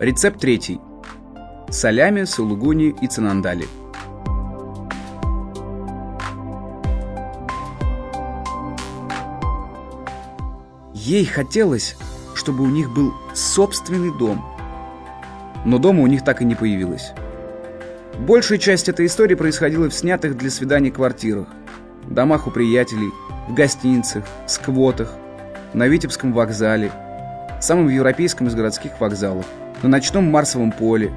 Рецепт третий. Салями, сулугуни и цинандали. Ей хотелось, чтобы у них был собственный дом. Но дома у них так и не появилось. Большая часть этой истории происходила в снятых для свиданий квартирах, домах у приятелей, в гостиницах, сквотах, на Витебском вокзале, самом европейском из городских вокзалов, на ночном Марсовом поле,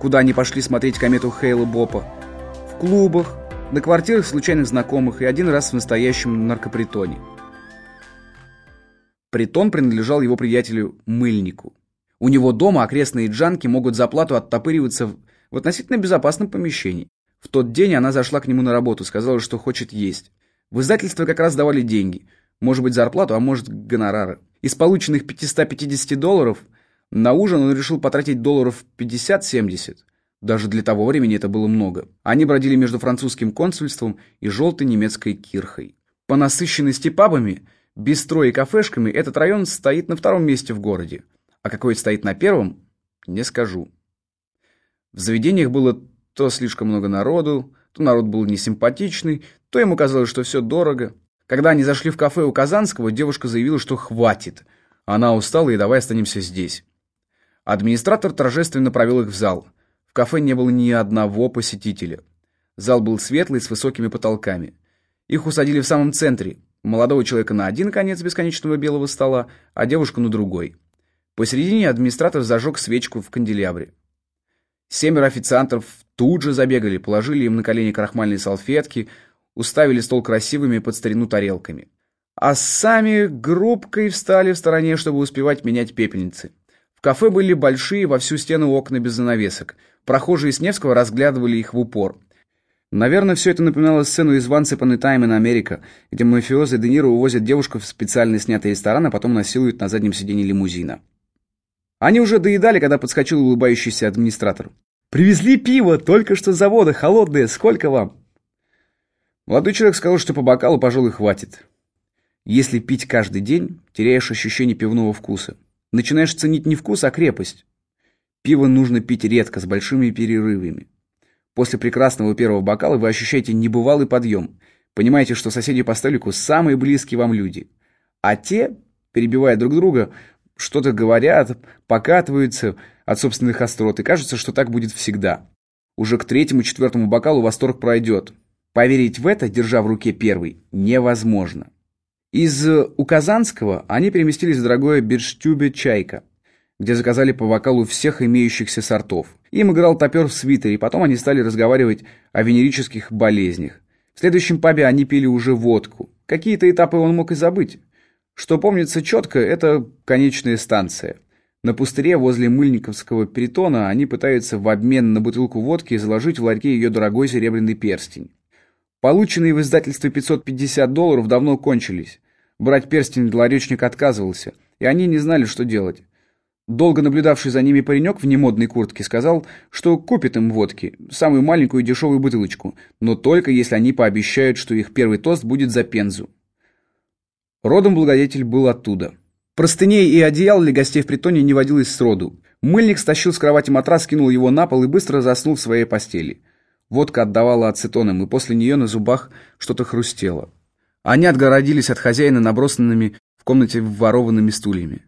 куда они пошли смотреть комету Хейла Бопа, в клубах, на квартирах случайных знакомых и один раз в настоящем наркопритоне. Притон принадлежал его приятелю Мыльнику. У него дома окрестные джанки могут за плату оттопыриваться в относительно безопасном помещении. В тот день она зашла к нему на работу, сказала, что хочет есть. В издательство как раз давали деньги. Может быть, зарплату, а может, гонорары. Из полученных 550 долларов на ужин он решил потратить долларов 50-70. Даже для того времени это было много. Они бродили между французским консульством и желтой немецкой кирхой. По насыщенности пабами, бистро и кафешками этот район стоит на втором месте в городе. А какой стоит на первом, не скажу. В заведениях было то слишком много народу, то народ был несимпатичный, то ему казалось, что все дорого. Когда они зашли в кафе у Казанского, девушка заявила, что хватит. Она устала и давай останемся здесь. Администратор торжественно провел их в зал. В кафе не было ни одного посетителя. Зал был светлый, с высокими потолками. Их усадили в самом центре. Молодого человека на один конец бесконечного белого стола, а девушку на другой. Посередине администратор зажег свечку в канделябре. Семеро официантов тут же забегали, положили им на колени крахмальные салфетки, уставили стол красивыми под старину тарелками. А сами группкой встали в стороне, чтобы успевать менять пепельницы. Кафе были большие во всю стену окна без занавесок. Прохожие с Невского разглядывали их в упор. Наверное, все это напоминало сцену из «Once Upon a Time in America», где мафиозы Де Ниро увозят девушку в специально снятый ресторан, а потом насилуют на заднем сиденье лимузина. Они уже доедали, когда подскочил улыбающийся администратор. «Привезли пиво, только что с завода, холодное, сколько вам?» Молодой человек сказал, что по бокалу, пожалуй, хватит. Если пить каждый день, теряешь ощущение пивного вкуса. Начинаешь ценить не вкус, а крепость. Пиво нужно пить редко, с большими перерывами. После прекрасного первого бокала вы ощущаете небывалый подъем. Понимаете, что соседи по столику самые близкие вам люди. А те, перебивая друг друга, что-то говорят, покатываются от собственных острот, и кажется, что так будет всегда. Уже к третьему-четвертому бокалу восторг пройдет. Поверить в это, держа в руке первый, невозможно. Из Указанского они переместились в дорогое Бирштюбе «Чайка», где заказали по вокалу всех имеющихся сортов. Им играл топер в свитере, потом они стали разговаривать о венерических болезнях. В следующем пабе они пили уже водку. Какие-то этапы он мог и забыть. Что помнится четко, это конечная станция. На пустыре возле Мыльниковского перитона они пытаются в обмен на бутылку водки заложить в ларьке ее дорогой серебряный перстень. Полученные в издательстве 550 долларов давно кончились. Брать перстень ларечник отказывался, и они не знали, что делать. Долго наблюдавший за ними паренек в немодной куртке сказал, что купит им водки, самую маленькую дешевую бутылочку, но только если они пообещают, что их первый тост будет за пензу. Родом благодетель был оттуда. Простыней и одеял для гостей в притоне не водилось сроду. Мыльник стащил с кровати матрас, кинул его на пол и быстро заснул в своей постели. Водка отдавала ацетоном, и после нее на зубах что-то хрустело. Они отгородились от хозяина набросанными в комнате ворованными стульями.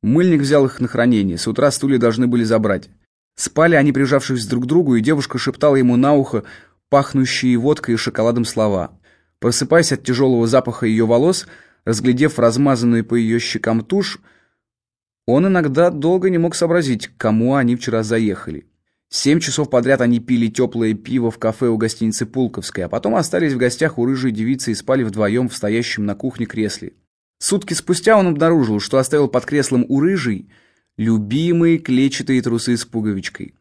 Мыльник взял их на хранение, с утра стулья должны были забрать. Спали они, прижавшись друг к другу, и девушка шептала ему на ухо пахнущие водкой и шоколадом слова. Просыпаясь от тяжелого запаха ее волос, Разглядев размазанную по ее щекам тушь, он иногда долго не мог сообразить, к кому они вчера заехали. Семь часов подряд они пили теплое пиво в кафе у гостиницы Пулковской, а потом остались в гостях у рыжей девицы и спали вдвоем в стоящем на кухне кресле. Сутки спустя он обнаружил, что оставил под креслом у рыжей любимые клетчатые трусы с пуговичкой.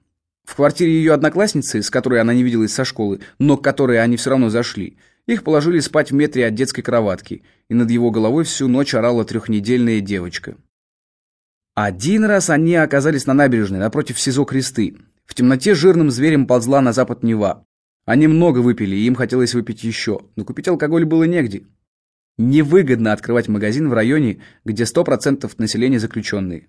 В квартире ее одноклассницы, с которой она не виделась со школы, но к которой они все равно зашли – их положили спать в метре от детской кроватки, и над его головой всю ночь орала трехнедельная девочка. Один раз они оказались на набережной, напротив СИЗО Кресты. В темноте жирным зверем ползла на запад Нева. Они много выпили, и им хотелось выпить еще, но купить алкоголь было негде. Невыгодно открывать магазин в районе, где 100% населения заключенные.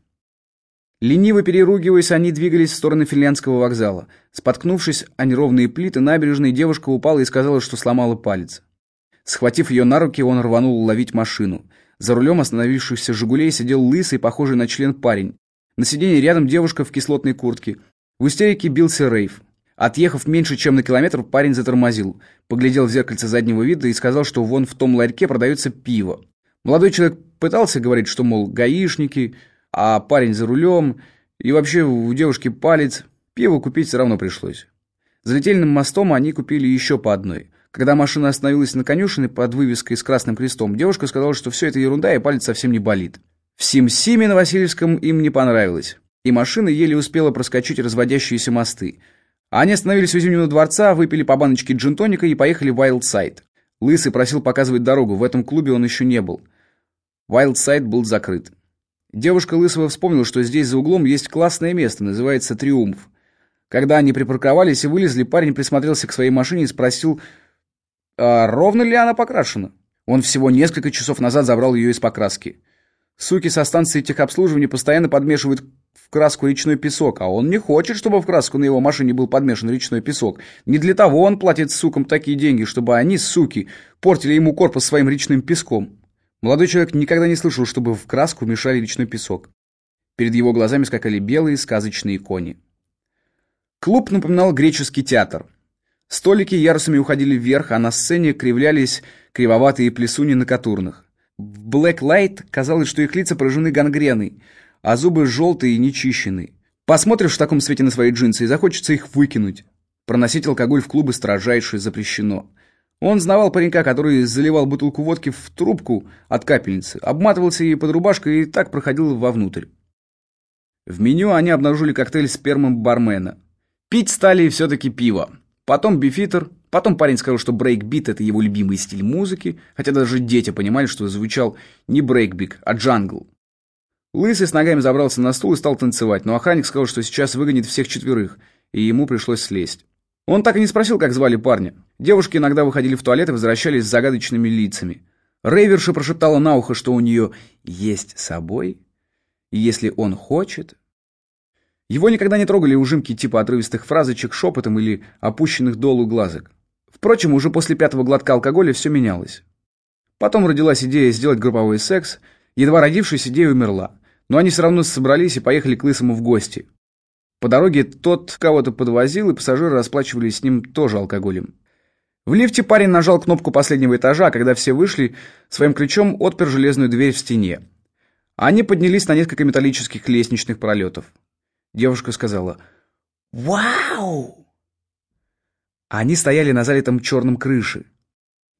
Лениво переругиваясь, они двигались в сторону финляндского вокзала. Споткнувшись о неровные плиты набережной, девушка упала и сказала, что сломала палец. Схватив ее на руки, он рванул ловить машину. За рулем остановившихся «Жигулей» сидел лысый, похожий на член парень. На сиденье рядом девушка в кислотной куртке. В истерике бился Рейв. Отъехав меньше, чем на километр, парень затормозил. Поглядел в зеркальце заднего вида и сказал, что вон в том ларьке продается пиво. Молодой человек пытался говорить, что, мол, гаишники а парень за рулем, и вообще у девушки палец. Пиво купить все равно пришлось. За летельным мостом они купили еще по одной. Когда машина остановилась на конюшине под вывеской с красным крестом, девушка сказала, что все это ерунда и палец совсем не болит. В Сим-Симе на Васильевском им не понравилось, и машина еле успела проскочить разводящиеся мосты. Они остановились у Зимнего дворца, выпили по баночке джинтоника и поехали в Вайлдсайд. Лысый просил показывать дорогу, в этом клубе он еще не был. Вайлдсайд был закрыт. Девушка Лысого вспомнила, что здесь за углом есть классное место, называется «Триумф». Когда они припарковались и вылезли, парень присмотрелся к своей машине и спросил, а ровно ли она покрашена. Он всего несколько часов назад забрал ее из покраски. Суки со станции техобслуживания постоянно подмешивают в краску речной песок, а он не хочет, чтобы в краску на его машине был подмешан речной песок. Не для того он платит сукам такие деньги, чтобы они, суки, портили ему корпус своим речным песком. Молодой человек никогда не слышал, чтобы в краску мешали речной песок. Перед его глазами скакали белые сказочные кони. Клуб напоминал греческий театр. Столики ярусами уходили вверх, а на сцене кривлялись кривоватые плесуни на катурнах. В Black Light казалось, что их лица поражены гангреной, а зубы желтые и нечищенные. Посмотришь в таком свете на свои джинсы и захочется их выкинуть. Проносить алкоголь в клубы строжайше запрещено. Он знавал паренька, который заливал бутылку водки в трубку от капельницы, обматывался ей под рубашкой и так проходил вовнутрь. В меню они обнаружили коктейль «Сперма бармена». Пить стали все-таки пиво. Потом бифитер. Потом парень сказал, что брейкбит — это его любимый стиль музыки, хотя даже дети понимали, что звучал не брейкбик, а джангл. Лысый с ногами забрался на стул и стал танцевать, но охранник сказал, что сейчас выгонит всех четверых, и ему пришлось слезть. Он так и не спросил, как звали парня. Девушки иногда выходили в туалет и возвращались с загадочными лицами. Рейверша прошептала на ухо, что у нее есть собой, и если он хочет... Его никогда не трогали ужимки типа отрывистых фразочек шепотом или опущенных долу глазок. Впрочем, уже после пятого глотка алкоголя все менялось. Потом родилась идея сделать групповой секс, едва родившись, идея умерла. Но они все равно собрались и поехали к Лысому в гости. По дороге тот кого-то подвозил, и пассажиры расплачивались с ним тоже алкоголем. В лифте парень нажал кнопку последнего этажа, а когда все вышли, своим ключом отпер железную дверь в стене. Они поднялись на несколько металлических лестничных пролетов. Девушка сказала «Вау!». Они стояли на залитом черном крыше.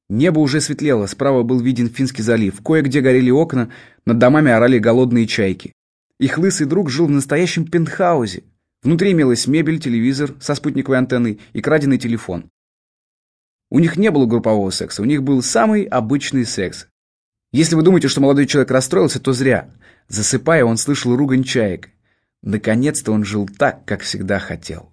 Небо уже светлело, справа был виден Финский залив, кое-где горели окна, над домами орали голодные чайки. Их лысый друг жил в настоящем пентхаузе. Внутри имелась мебель, телевизор со спутниковой антенной и краденый телефон. У них не было группового секса, у них был самый обычный секс. Если вы думаете, что молодой человек расстроился, то зря. Засыпая, он слышал ругань чаек. Наконец-то он жил так, как всегда хотел.